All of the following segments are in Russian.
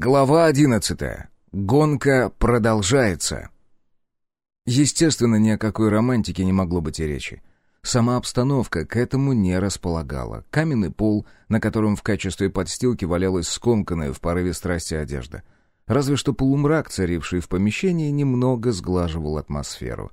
Глава одиннадцатая. Гонка продолжается. Естественно, ни о какой романтике не могло быть и речи. Сама обстановка к этому не располагала. Каменный пол, на котором в качестве подстилки валялась скомканная в порыве страсти одежда. Разве что полумрак, царивший в помещении, немного сглаживал атмосферу.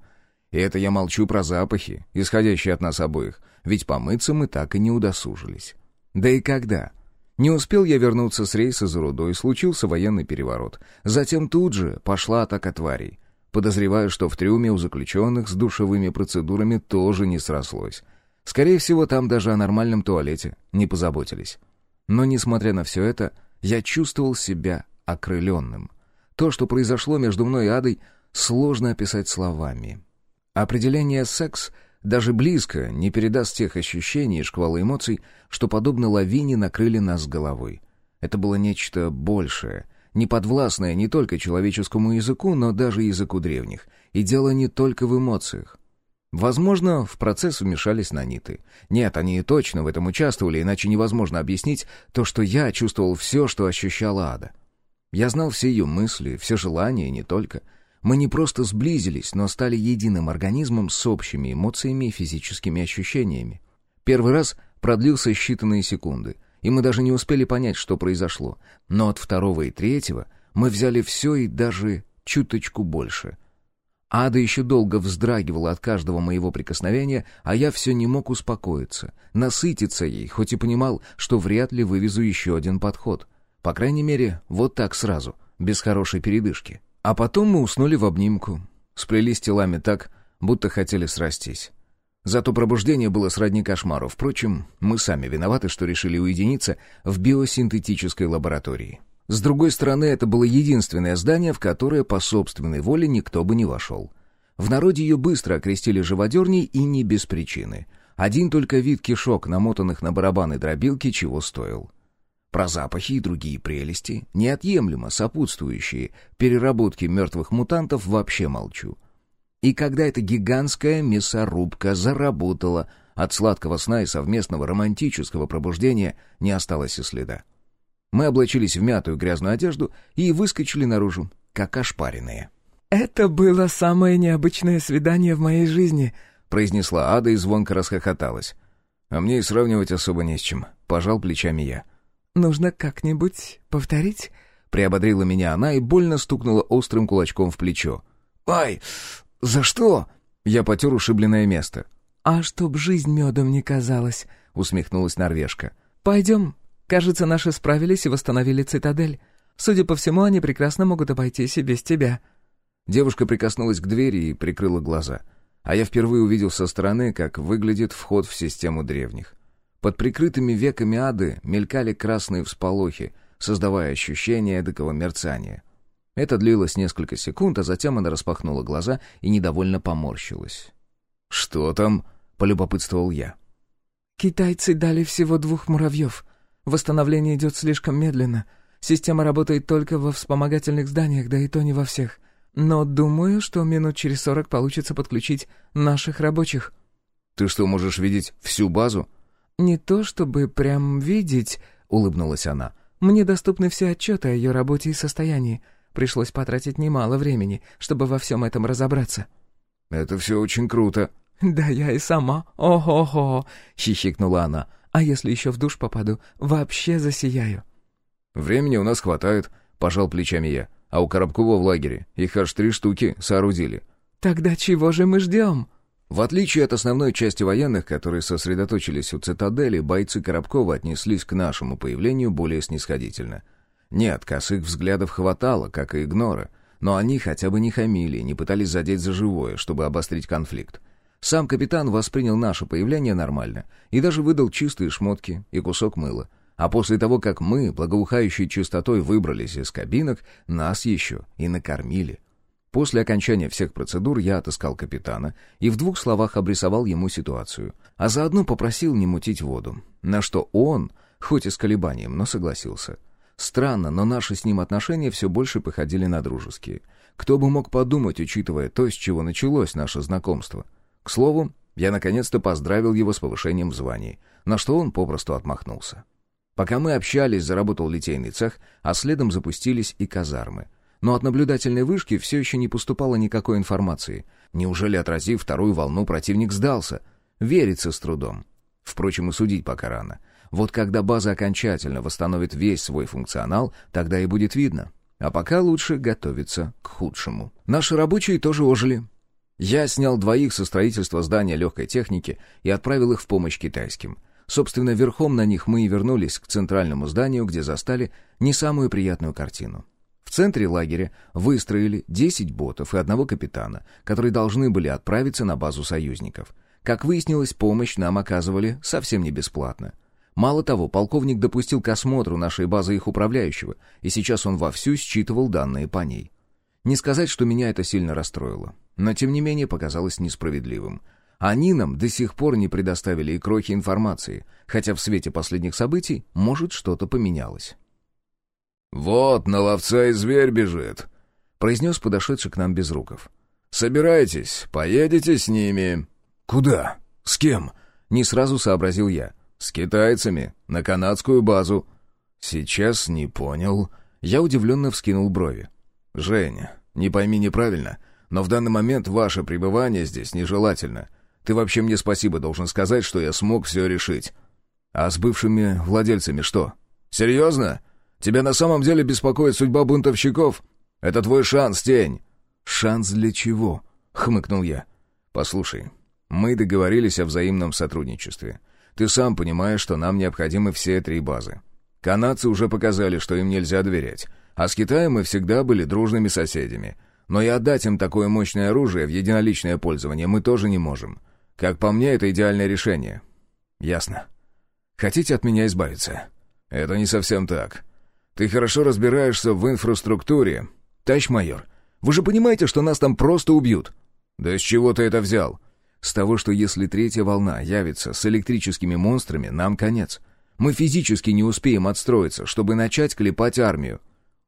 И это я молчу про запахи, исходящие от нас обоих, ведь помыться мы так и не удосужились. Да и когда? Не успел я вернуться с рейса за рудой, случился военный переворот. Затем тут же пошла атака тварей. Подозреваю, что в трюме у заключенных с душевыми процедурами тоже не срослось. Скорее всего, там даже о нормальном туалете не позаботились. Но, несмотря на все это, я чувствовал себя окрыленным. То, что произошло между мной и Адой, сложно описать словами. Определение «секс» даже близко не передаст тех ощущений и шквала эмоций, что, подобно лавине, накрыли нас головой. Это было нечто большее, неподвластное не только человеческому языку, но даже языку древних. И дело не только в эмоциях. Возможно, в процесс вмешались наниты. Нет, они точно в этом участвовали, иначе невозможно объяснить то, что я чувствовал все, что ощущала ада. Я знал все ее мысли, все желания, не только — мы не просто сблизились, но стали единым организмом с общими эмоциями и физическими ощущениями. Первый раз продлился считанные секунды, и мы даже не успели понять, что произошло. Но от второго и третьего мы взяли все и даже чуточку больше. Ада еще долго вздрагивала от каждого моего прикосновения, а я все не мог успокоиться, насытиться ей, хоть и понимал, что вряд ли вывезу еще один подход. По крайней мере, вот так сразу, без хорошей передышки. А потом мы уснули в обнимку, сплелись телами так, будто хотели срастись. Зато пробуждение было сродни кошмару. Впрочем, мы сами виноваты, что решили уединиться в биосинтетической лаборатории. С другой стороны, это было единственное здание, в которое по собственной воле никто бы не вошел. В народе ее быстро окрестили живодерней и не без причины. Один только вид кишок, намотанных на барабаны дробилки, чего стоил. Про запахи и другие прелести, неотъемлемо сопутствующие переработке мертвых мутантов, вообще молчу. И когда эта гигантская мясорубка заработала, от сладкого сна и совместного романтического пробуждения не осталось и следа. Мы облачились в мятую грязную одежду и выскочили наружу, как ошпаренные. «Это было самое необычное свидание в моей жизни», — произнесла Ада и звонко расхохоталась. «А мне и сравнивать особо не с чем», — пожал плечами я. «Нужно как-нибудь повторить?» Приободрила меня она и больно стукнула острым кулачком в плечо. «Ай, за что?» Я потер ушибленное место. «А чтоб жизнь медом не казалась», — усмехнулась норвежка. «Пойдем. Кажется, наши справились и восстановили цитадель. Судя по всему, они прекрасно могут обойтись и без тебя». Девушка прикоснулась к двери и прикрыла глаза. А я впервые увидел со стороны, как выглядит вход в систему древних. Под прикрытыми веками ады мелькали красные всполохи, создавая ощущение эдакого мерцания. Это длилось несколько секунд, а затем она распахнула глаза и недовольно поморщилась. «Что там?» — полюбопытствовал я. «Китайцы дали всего двух муравьев. Восстановление идет слишком медленно. Система работает только во вспомогательных зданиях, да и то не во всех. Но думаю, что минут через сорок получится подключить наших рабочих». «Ты что, можешь видеть всю базу?» «Не то чтобы прям видеть», — улыбнулась она. «Мне доступны все отчеты о ее работе и состоянии. Пришлось потратить немало времени, чтобы во всем этом разобраться». «Это все очень круто». «Да я и сама. Ого-го!» — хихикнула она. «А если еще в душ попаду, вообще засияю». «Времени у нас хватает», — пожал плечами я. «А у Коробкова в лагере их аж три штуки соорудили». «Тогда чего же мы ждем?» В отличие от основной части военных, которые сосредоточились у цитадели, бойцы Коробкова отнеслись к нашему появлению более снисходительно. Нет, косых взглядов хватало, как и игнора, но они хотя бы не хамили, не пытались задеть за живое, чтобы обострить конфликт. Сам капитан воспринял наше появление нормально и даже выдал чистые шмотки и кусок мыла. А после того, как мы, благоухающей чистотой, выбрались из кабинок, нас еще и накормили. После окончания всех процедур я отыскал капитана и в двух словах обрисовал ему ситуацию, а заодно попросил не мутить воду, на что он, хоть и с колебанием, но согласился. Странно, но наши с ним отношения все больше походили на дружеские. Кто бы мог подумать, учитывая то, с чего началось наше знакомство. К слову, я наконец-то поздравил его с повышением в звании, на что он попросту отмахнулся. Пока мы общались, заработал литейный цех, а следом запустились и казармы. Но от наблюдательной вышки все еще не поступало никакой информации. Неужели, отразив вторую волну, противник сдался? Верится с трудом. Впрочем, и судить пока рано. Вот когда база окончательно восстановит весь свой функционал, тогда и будет видно. А пока лучше готовиться к худшему. Наши рабочие тоже ожили. Я снял двоих со строительства здания легкой техники и отправил их в помощь китайским. Собственно, верхом на них мы и вернулись к центральному зданию, где застали не самую приятную картину. В центре лагеря выстроили 10 ботов и одного капитана, которые должны были отправиться на базу союзников. Как выяснилось, помощь нам оказывали совсем не бесплатно. Мало того, полковник допустил к осмотру нашей базы их управляющего, и сейчас он вовсю считывал данные по ней. Не сказать, что меня это сильно расстроило, но тем не менее показалось несправедливым. Они нам до сих пор не предоставили и крохи информации, хотя в свете последних событий, может, что-то поменялось. «Вот, на ловца и зверь бежит», — произнес подошедший к нам Безруков. «Собирайтесь, поедете с ними». «Куда? С кем?» — не сразу сообразил я. «С китайцами, на канадскую базу». «Сейчас не понял». Я удивленно вскинул брови. «Женя, не пойми неправильно, но в данный момент ваше пребывание здесь нежелательно. Ты вообще мне спасибо должен сказать, что я смог все решить». «А с бывшими владельцами что?» «Серьезно? Тебя на самом деле беспокоит судьба бунтовщиков? Это твой шанс, тень». «Шанс для чего?» — хмыкнул я. «Послушай, мы договорились о взаимном сотрудничестве. Ты сам понимаешь, что нам необходимы все три базы. Канадцы уже показали, что им нельзя доверять. А с Китаем мы всегда были дружными соседями. Но и отдать им такое мощное оружие в единоличное пользование мы тоже не можем. Как по мне, это идеальное решение». «Ясно. Хотите от меня избавиться?» «Это не совсем так. Ты хорошо разбираешься в инфраструктуре». «Товарищ майор, вы же понимаете, что нас там просто убьют?» «Да с чего ты это взял?» «С того, что если третья волна явится с электрическими монстрами, нам конец. Мы физически не успеем отстроиться, чтобы начать клепать армию».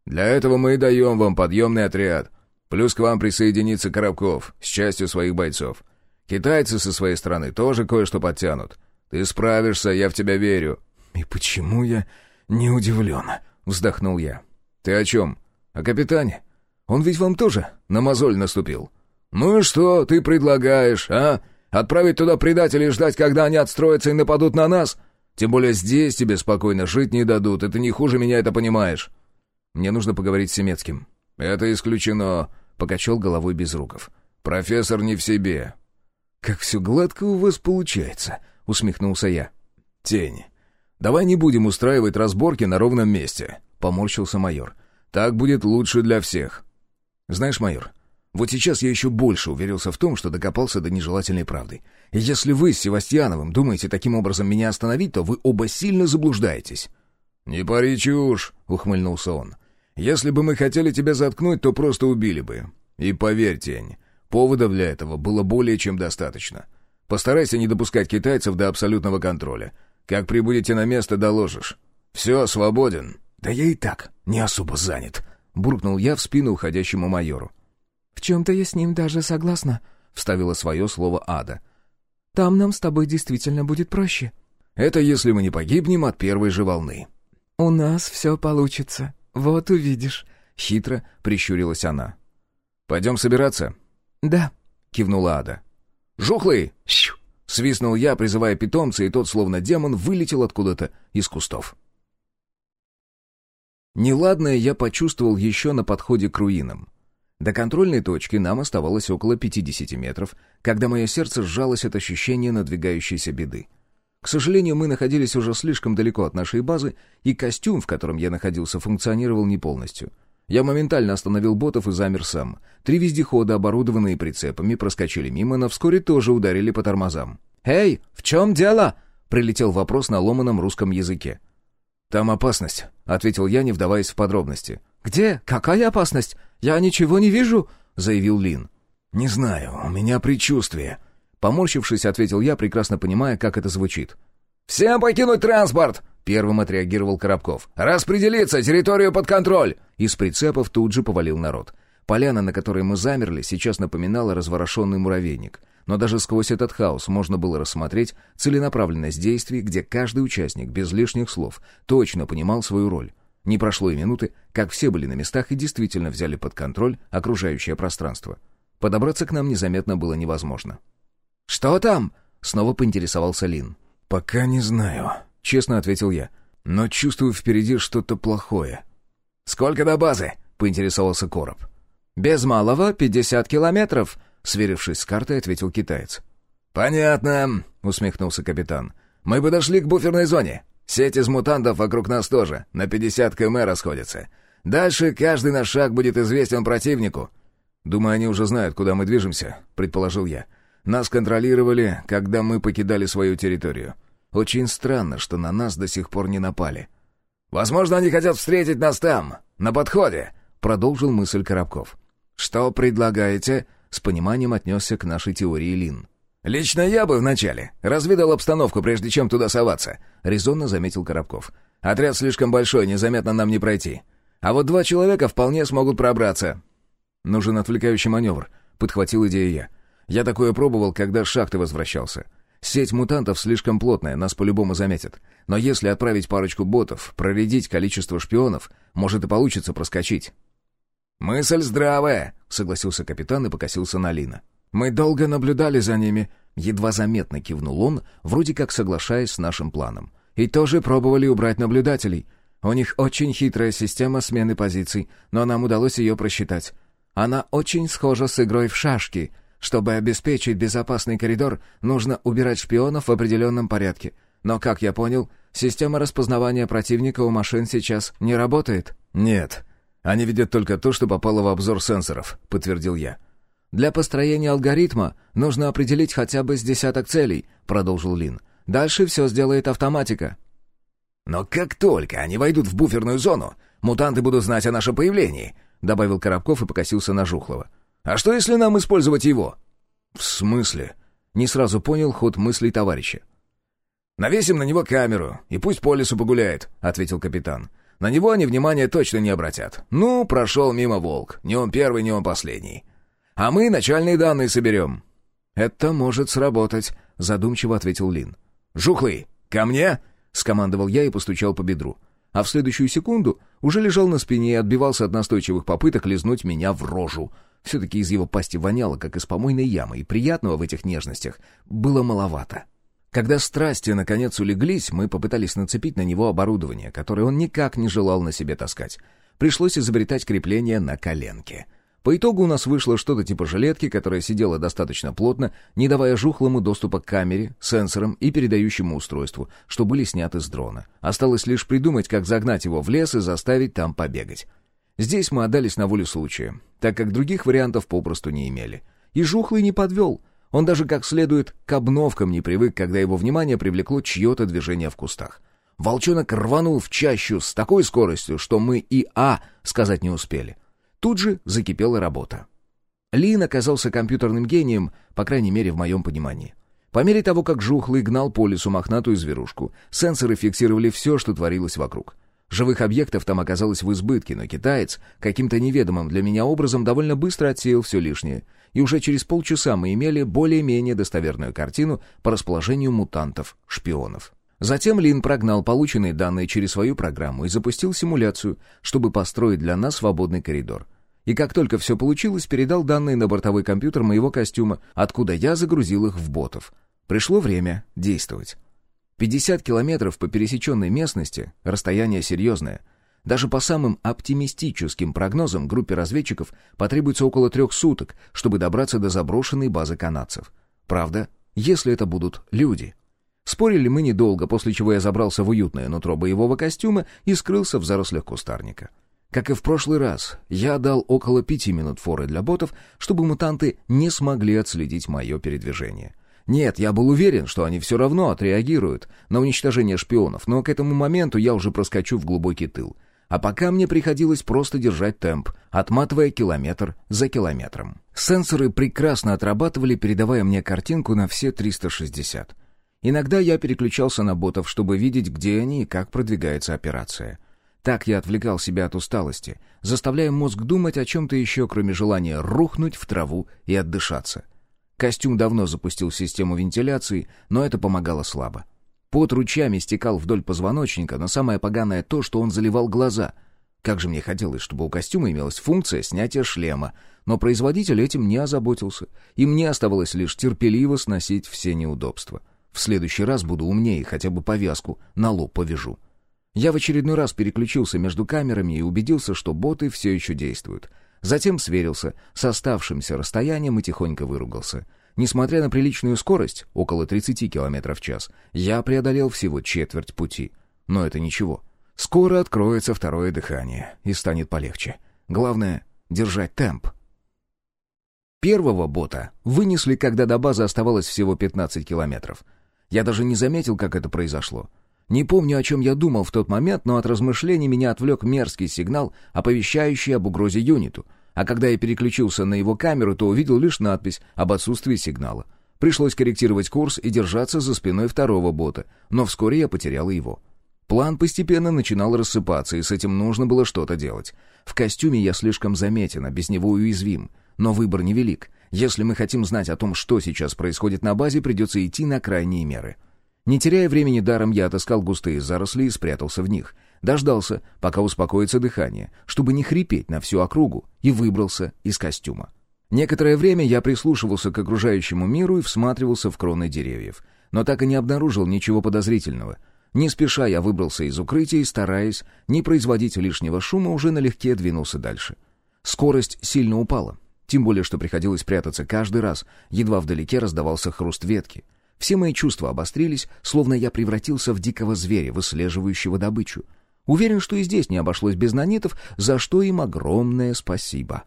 «Для этого мы и даем вам подъемный отряд. Плюс к вам присоединится Коробков с частью своих бойцов. Китайцы со своей стороны тоже кое-что подтянут. Ты справишься, я в тебя верю». «И почему я не удивлен?» — вздохнул я. «Ты о чем? О капитане? Он ведь вам тоже на мозоль наступил. Ну и что ты предлагаешь, а? Отправить туда предателей и ждать, когда они отстроятся и нападут на нас? Тем более здесь тебе спокойно жить не дадут, и ты не хуже меня это понимаешь». «Мне нужно поговорить с Семецким». «Это исключено», — покачал головой Безруков. «Профессор не в себе». «Как все гладко у вас получается», — усмехнулся я. «Тень, давай не будем устраивать разборки на ровном месте», — поморщился майор. «Так будет лучше для всех». «Знаешь, майор, вот сейчас я еще больше уверился в том, что докопался до нежелательной правды. И если вы с Севастьяновым думаете таким образом меня остановить, то вы оба сильно заблуждаетесь». «Не пари чушь», — ухмыльнулся он. «Если бы мы хотели тебя заткнуть, то просто убили бы. И поверь, тень, поводов для этого было более чем достаточно. Постарайся не допускать китайцев до абсолютного контроля. Как прибудете на место, доложишь. Все, свободен». «Да я и так не особо занят», — буркнул я в спину уходящему майору. «В чем-то я с ним даже согласна», — вставила свое слово Ада. «Там нам с тобой действительно будет проще». «Это если мы не погибнем от первой же волны». «У нас все получится, вот увидишь», — хитро прищурилась она. «Пойдем собираться?» «Да», — кивнула Ада. «Жухлый!» — свистнул я, призывая питомца, и тот, словно демон, вылетел откуда-то из кустов. Неладное я почувствовал еще на подходе к руинам. До контрольной точки нам оставалось около 50 метров, когда мое сердце сжалось от ощущения надвигающейся беды. К сожалению, мы находились уже слишком далеко от нашей базы, и костюм, в котором я находился, функционировал не полностью. Я моментально остановил ботов и замер сам. Три вездехода, оборудованные прицепами, проскочили мимо, но вскоре тоже ударили по тормозам. «Эй, в чем дело?» — прилетел вопрос на ломаном русском языке. «Там опасность», — ответил я, не вдаваясь в подробности. «Где? Какая опасность? Я ничего не вижу», — заявил Лин. «Не знаю, у меня предчувствие». Поморщившись, ответил я, прекрасно понимая, как это звучит. «Всем покинуть транспорт!» — первым отреагировал Коробков. «Распределиться! Территорию под контроль!» Из прицепов тут же повалил народ. Поляна, на которой мы замерли, сейчас напоминала разворошенный муравейник. но даже сквозь этот хаос можно было рассмотреть целенаправленность действий, где каждый участник без лишних слов точно понимал свою роль. Не прошло и минуты, как все были на местах и действительно взяли под контроль окружающее пространство. Подобраться к нам незаметно было невозможно. «Что там?» — снова поинтересовался Лин. «Пока не знаю», — честно ответил я. «Но чувствую впереди что-то плохое». «Сколько до базы?» — поинтересовался Короб. «Без малого пятьдесят километров», — сверившись с картой, ответил китаец. «Понятно», — усмехнулся капитан. «Мы подошли к буферной зоне. Сеть из мутантов вокруг нас тоже, на пятьдесят км расходятся. Дальше каждый наш шаг будет известен противнику». «Думаю, они уже знают, куда мы движемся», — предположил я. «Нас контролировали, когда мы покидали свою территорию. Очень странно, что на нас до сих пор не напали». «Возможно, они хотят встретить нас там, на подходе», — продолжил мысль Коробков. «Что предлагаете?» — с пониманием отнесся к нашей теории Лин. «Лично я бы вначале разведал обстановку, прежде чем туда соваться», — резонно заметил Коробков. «Отряд слишком большой, незаметно нам не пройти. А вот два человека вполне смогут пробраться». «Нужен отвлекающий маневр», — подхватил идею я. «Я такое пробовал, когда с шахты возвращался. Сеть мутантов слишком плотная, нас по-любому заметят. Но если отправить парочку ботов, проредить количество шпионов, может и получится проскочить». «Мысль здравая», — согласился капитан и покосился на Лина. «Мы долго наблюдали за ними», — едва заметно кивнул он, вроде как соглашаясь с нашим планом. «И тоже пробовали убрать наблюдателей. У них очень хитрая система смены позиций, но нам удалось ее просчитать. Она очень схожа с игрой в шашки. Чтобы обеспечить безопасный коридор, нужно убирать шпионов в определенном порядке. Но, как я понял, система распознавания противника у машин сейчас не работает». «Нет», они видят только то, что попало в обзор сенсоров», — подтвердил я. «Для построения алгоритма нужно определить хотя бы с десяток целей», — продолжил Лин. «Дальше все сделает автоматика». «Но как только они войдут в буферную зону, мутанты будут знать о нашем появлении», — добавил Коробков и покосился на Жухлова. «А что, если нам использовать его?» «В смысле?» — не сразу понял ход мыслей товарища. «Навесим на него камеру, и пусть по лесу погуляет», — ответил капитан. На него они внимания точно не обратят. Ну, прошел мимо волк. Не он первый, не он последний. А мы начальные данные соберем». «Это может сработать», — задумчиво ответил Лин. «Жухлый, ко мне!» — скомандовал я и постучал по бедру. А в следующую секунду уже лежал на спине и отбивался от настойчивых попыток лизнуть меня в рожу. Все-таки из его пасти воняло, как из помойной ямы, и приятного в этих нежностях было маловато. Когда страсти наконец улеглись, мы попытались нацепить на него оборудование, которое он никак не желал на себе таскать. Пришлось изобретать крепление на коленке. По итогу у нас вышло что-то типа жилетки, которая сидела достаточно плотно, не давая жухлому доступа к камере, сенсорам и передающему устройству, что были сняты с дрона. Осталось лишь придумать, как загнать его в лес и заставить там побегать. Здесь мы отдались на волю случая, так как других вариантов попросту не имели. И жухлый не подвел — он даже как следует к обновкам не привык, когда его внимание привлекло чье-то движение в кустах. Волчонок рванул в чащу с такой скоростью, что мы и «а» сказать не успели. Тут же закипела работа. Лин оказался компьютерным гением, по крайней мере, в моем понимании. По мере того, как Жухлый гнал по лесу мохнатую зверушку, сенсоры фиксировали все, что творилось вокруг. Живых объектов там оказалось в избытке, но китаец каким-то неведомым для меня образом довольно быстро отсеял все лишнее, и уже через полчаса мы имели более-менее достоверную картину по расположению мутантов-шпионов. Затем Лин прогнал полученные данные через свою программу и запустил симуляцию, чтобы построить для нас свободный коридор. И как только все получилось, передал данные на бортовой компьютер моего костюма, откуда я загрузил их в ботов. Пришло время действовать. 50 километров по пересеченной местности — расстояние серьезное. Даже по самым оптимистическим прогнозам группе разведчиков потребуется около трех суток, чтобы добраться до заброшенной базы канадцев. Правда, если это будут люди. Спорили мы недолго, после чего я забрался в уютное нутро боевого костюма и скрылся в зарослях кустарника. Как и в прошлый раз, я дал около пяти минут форы для ботов, чтобы мутанты не смогли отследить мое передвижение. Нет, я был уверен, что они все равно отреагируют на уничтожение шпионов, но к этому моменту я уже проскочу в глубокий тыл. А пока мне приходилось просто держать темп, отматывая километр за километром. Сенсоры прекрасно отрабатывали, передавая мне картинку на все 360. Иногда я переключался на ботов, чтобы видеть, где они и как продвигается операция. Так я отвлекал себя от усталости, заставляя мозг думать о чем-то еще, кроме желания рухнуть в траву и отдышаться. Костюм давно запустил систему вентиляции, но это помогало слабо. Пот ручьями стекал вдоль позвоночника, но самое поганое то, что он заливал глаза. Как же мне хотелось, чтобы у костюма имелась функция снятия шлема, но производитель этим не озаботился, и мне оставалось лишь терпеливо сносить все неудобства. В следующий раз буду умнее, хотя бы повязку на лоб повяжу. Я в очередной раз переключился между камерами и убедился, что боты все еще действуют. Затем сверился с оставшимся расстоянием и тихонько выругался. Несмотря на приличную скорость, около 30 км в час, я преодолел всего четверть пути. Но это ничего. Скоро откроется второе дыхание, и станет полегче. Главное — держать темп. Первого бота вынесли, когда до базы оставалось всего 15 километров. Я даже не заметил, как это произошло. Не помню, о чем я думал в тот момент, но от размышлений меня отвлек мерзкий сигнал, оповещающий об угрозе юниту. А когда я переключился на его камеру, то увидел лишь надпись об отсутствии сигнала. Пришлось корректировать курс и держаться за спиной второго бота, но вскоре я потерял его. План постепенно начинал рассыпаться, и с этим нужно было что-то делать. В костюме я слишком заметен, а без него уязвим. Но выбор невелик. Если мы хотим знать о том, что сейчас происходит на базе, придется идти на крайние меры. Не теряя времени даром, я отыскал густые заросли и спрятался в них. Дождался, пока успокоится дыхание, чтобы не хрипеть на всю округу, и выбрался из костюма. Некоторое время я прислушивался к окружающему миру и всматривался в кроны деревьев, но так и не обнаружил ничего подозрительного. Не спеша я выбрался из укрытия и, стараясь не производить лишнего шума, уже налегке двинулся дальше. Скорость сильно упала, тем более, что приходилось прятаться каждый раз, едва вдалеке раздавался хруст ветки — все мои чувства обострились, словно я превратился в дикого зверя, выслеживающего добычу. Уверен, что и здесь не обошлось без нанитов, за что им огромное спасибо.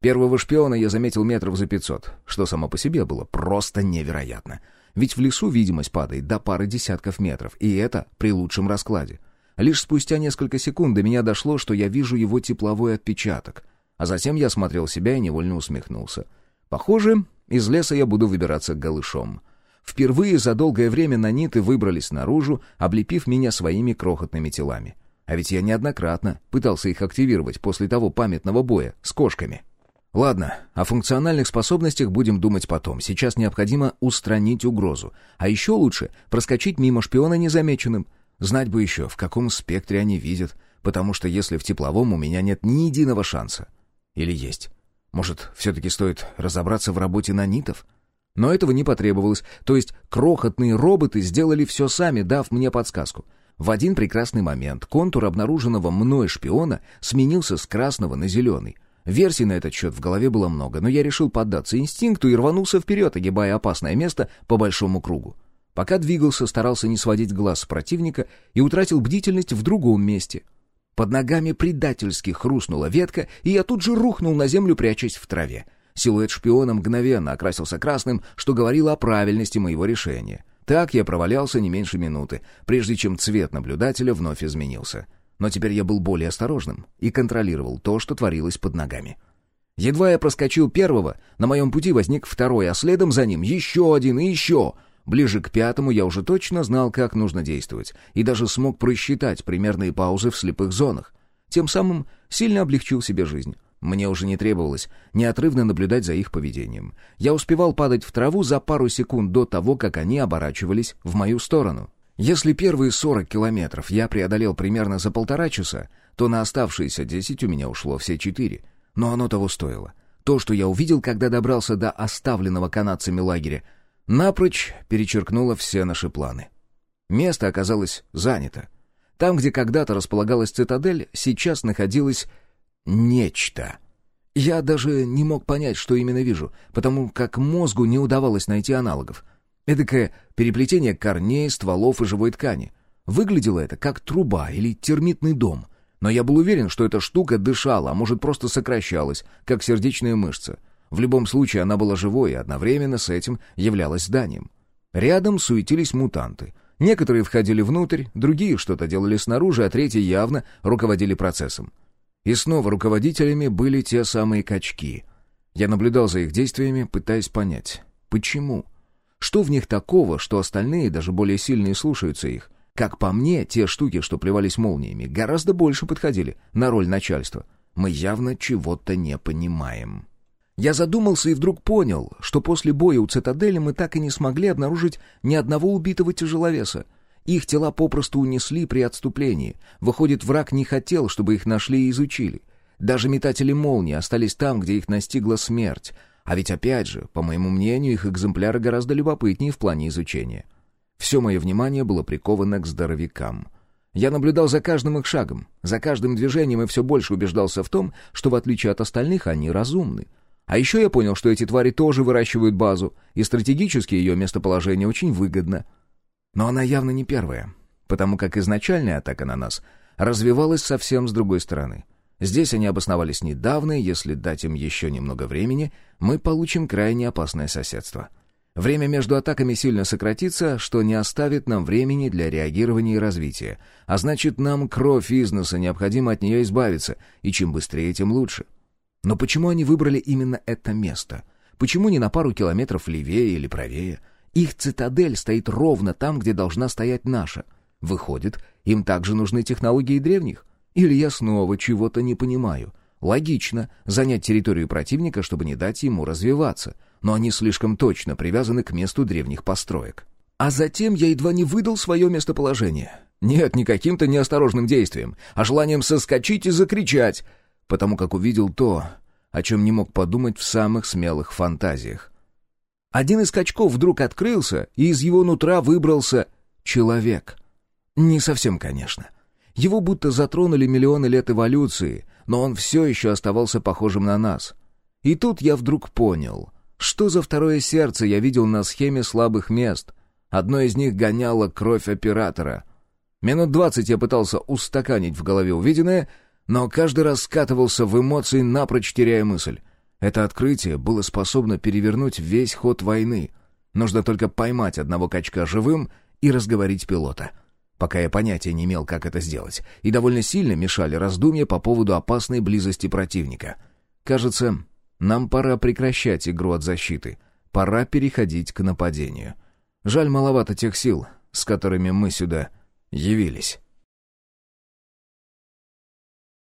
Первого шпиона я заметил метров за пятьсот, что само по себе было просто невероятно. Ведь в лесу видимость падает до пары десятков метров, и это при лучшем раскладе. Лишь спустя несколько секунд до меня дошло, что я вижу его тепловой отпечаток. А затем я смотрел себя и невольно усмехнулся. Похоже, из леса я буду выбираться голышом. Впервые за долгое время наниты выбрались наружу, облепив меня своими крохотными телами. А ведь я неоднократно пытался их активировать после того памятного боя с кошками. Ладно, о функциональных способностях будем думать потом. Сейчас необходимо устранить угрозу. А еще лучше проскочить мимо шпиона незамеченным. Знать бы еще, в каком спектре они видят, потому что если в тепловом у меня нет ни единого шанса. Или есть. Может, все-таки стоит разобраться в работе нанитов? — но этого не потребовалось, то есть крохотные роботы сделали все сами, дав мне подсказку. В один прекрасный момент контур обнаруженного мной шпиона сменился с красного на зеленый. Версий на этот счет в голове было много, но я решил поддаться инстинкту и рванулся вперед, огибая опасное место по большому кругу. Пока двигался, старался не сводить глаз с противника и утратил бдительность в другом месте. Под ногами предательски хрустнула ветка, и я тут же рухнул на землю, прячась в траве. Силуэт шпиона мгновенно окрасился красным, что говорило о правильности моего решения. Так я провалялся не меньше минуты, прежде чем цвет наблюдателя вновь изменился. Но теперь я был более осторожным и контролировал то, что творилось под ногами. Едва я проскочил первого, на моем пути возник второй, а следом за ним еще один и еще. Ближе к пятому я уже точно знал, как нужно действовать, и даже смог просчитать примерные паузы в слепых зонах. Тем самым сильно облегчил себе жизнь. Мне уже не требовалось неотрывно наблюдать за их поведением. Я успевал падать в траву за пару секунд до того, как они оборачивались в мою сторону. Если первые 40 километров я преодолел примерно за полтора часа, то на оставшиеся 10 у меня ушло все четыре. Но оно того стоило. То, что я увидел, когда добрался до оставленного канадцами лагеря, напрочь перечеркнуло все наши планы. Место оказалось занято. Там, где когда-то располагалась цитадель, сейчас находилась нечто. Я даже не мог понять, что именно вижу, потому как мозгу не удавалось найти аналогов. Эдакое переплетение корней, стволов и живой ткани. Выглядело это как труба или термитный дом. Но я был уверен, что эта штука дышала, а может просто сокращалась, как сердечная мышца. В любом случае она была живой и одновременно с этим являлась зданием. Рядом суетились мутанты. Некоторые входили внутрь, другие что-то делали снаружи, а третьи явно руководили процессом. И снова руководителями были те самые качки. Я наблюдал за их действиями, пытаясь понять, почему. Что в них такого, что остальные, даже более сильные, слушаются их? Как по мне, те штуки, что плевались молниями, гораздо больше подходили на роль начальства. Мы явно чего-то не понимаем. Я задумался и вдруг понял, что после боя у цитадели мы так и не смогли обнаружить ни одного убитого тяжеловеса. Их тела попросту унесли при отступлении. Выходит, враг не хотел, чтобы их нашли и изучили. Даже метатели молнии остались там, где их настигла смерть. А ведь опять же, по моему мнению, их экземпляры гораздо любопытнее в плане изучения. Все мое внимание было приковано к здоровякам. Я наблюдал за каждым их шагом, за каждым движением и все больше убеждался в том, что в отличие от остальных они разумны. А еще я понял, что эти твари тоже выращивают базу, и стратегически ее местоположение очень выгодно. Но она явно не первая, потому как изначальная атака на нас развивалась совсем с другой стороны. Здесь они обосновались недавно, и если дать им еще немного времени, мы получим крайне опасное соседство. Время между атаками сильно сократится, что не оставит нам времени для реагирования и развития. А значит, нам кровь из носа, необходимо от нее избавиться, и чем быстрее, тем лучше. Но почему они выбрали именно это место? Почему не на пару километров левее или правее? Их цитадель стоит ровно там, где должна стоять наша. Выходит, им также нужны технологии древних? Или я снова чего-то не понимаю? Логично занять территорию противника, чтобы не дать ему развиваться, но они слишком точно привязаны к месту древних построек. А затем я едва не выдал свое местоположение. Нет, не каким-то неосторожным действием, а желанием соскочить и закричать — потому как увидел то, о чем не мог подумать в самых смелых фантазиях. Один из качков вдруг открылся, и из его нутра выбрался человек. Не совсем, конечно. Его будто затронули миллионы лет эволюции, но он все еще оставался похожим на нас. И тут я вдруг понял, что за второе сердце я видел на схеме слабых мест. Одно из них гоняло кровь оператора. Минут двадцать я пытался устаканить в голове увиденное — но каждый раз скатывался в эмоции, напрочь теряя мысль. Это открытие было способно перевернуть весь ход войны. Нужно только поймать одного качка живым и разговорить пилота. Пока я понятия не имел, как это сделать, и довольно сильно мешали раздумья по поводу опасной близости противника. Кажется, нам пора прекращать игру от защиты. Пора переходить к нападению. Жаль, маловато тех сил, с которыми мы сюда явились.